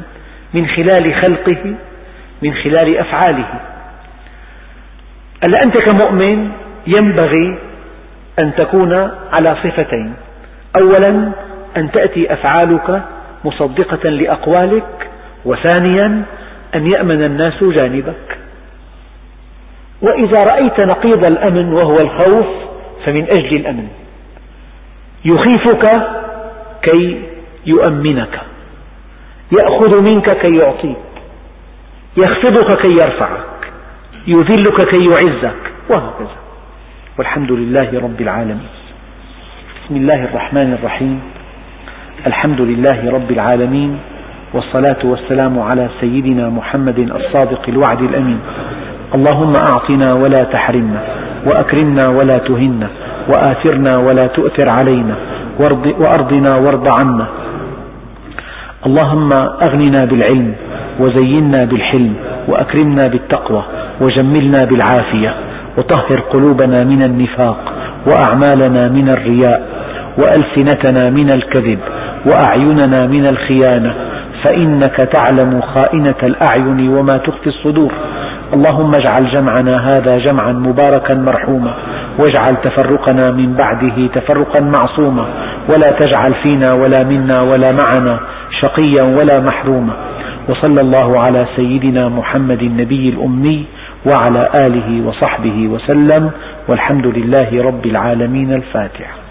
من خلال خلقه من خلال أفعاله. ألا أنت كمؤمن ينبغي أن تكون على صفتين. أولا أن تأتي أفعالك مصدقة لأقوالك. وثانيا أن يأمن الناس جانبك. وإذا رأيت نقيض الأمن وهو الخوف فمن أجل الأمن. يخيفك كي يؤمنك. يأخذ منك كي يعطيك. يخفضك كي يرفعك. يذلك كي يعزك. وهكذا. والحمد لله رب العالمين. بسم الله الرحمن الرحيم. الحمد لله رب العالمين. والصلاة والسلام على سيدنا محمد الصادق الوعد الأمين. اللهم أعطنا ولا تحرمنا وأكرمنا ولا تهنا وآثرنا ولا تؤثر علينا وأرضنا وارض عنا. اللهم أغننا بالعلم وزينا بالحلم وأكرمنا بالتقوى وجملنا بالعافية وطهر قلوبنا من النفاق وأعمالنا من الرياء وألسنتنا من الكذب وأعيننا من الخيانة فإنك تعلم خائنة الأعين وما تخفي الصدور. اللهم اجعل جمعنا هذا جمعا مباركا مرحوما واجعل تفرقنا من بعده تفرقا معصوما. ولا تجعل فينا ولا منا ولا معنا شقيا ولا محروما. وصلى الله على سيدنا محمد النبي الأمي وعلى آله وصحبه وسلم والحمد لله رب العالمين الفاتحة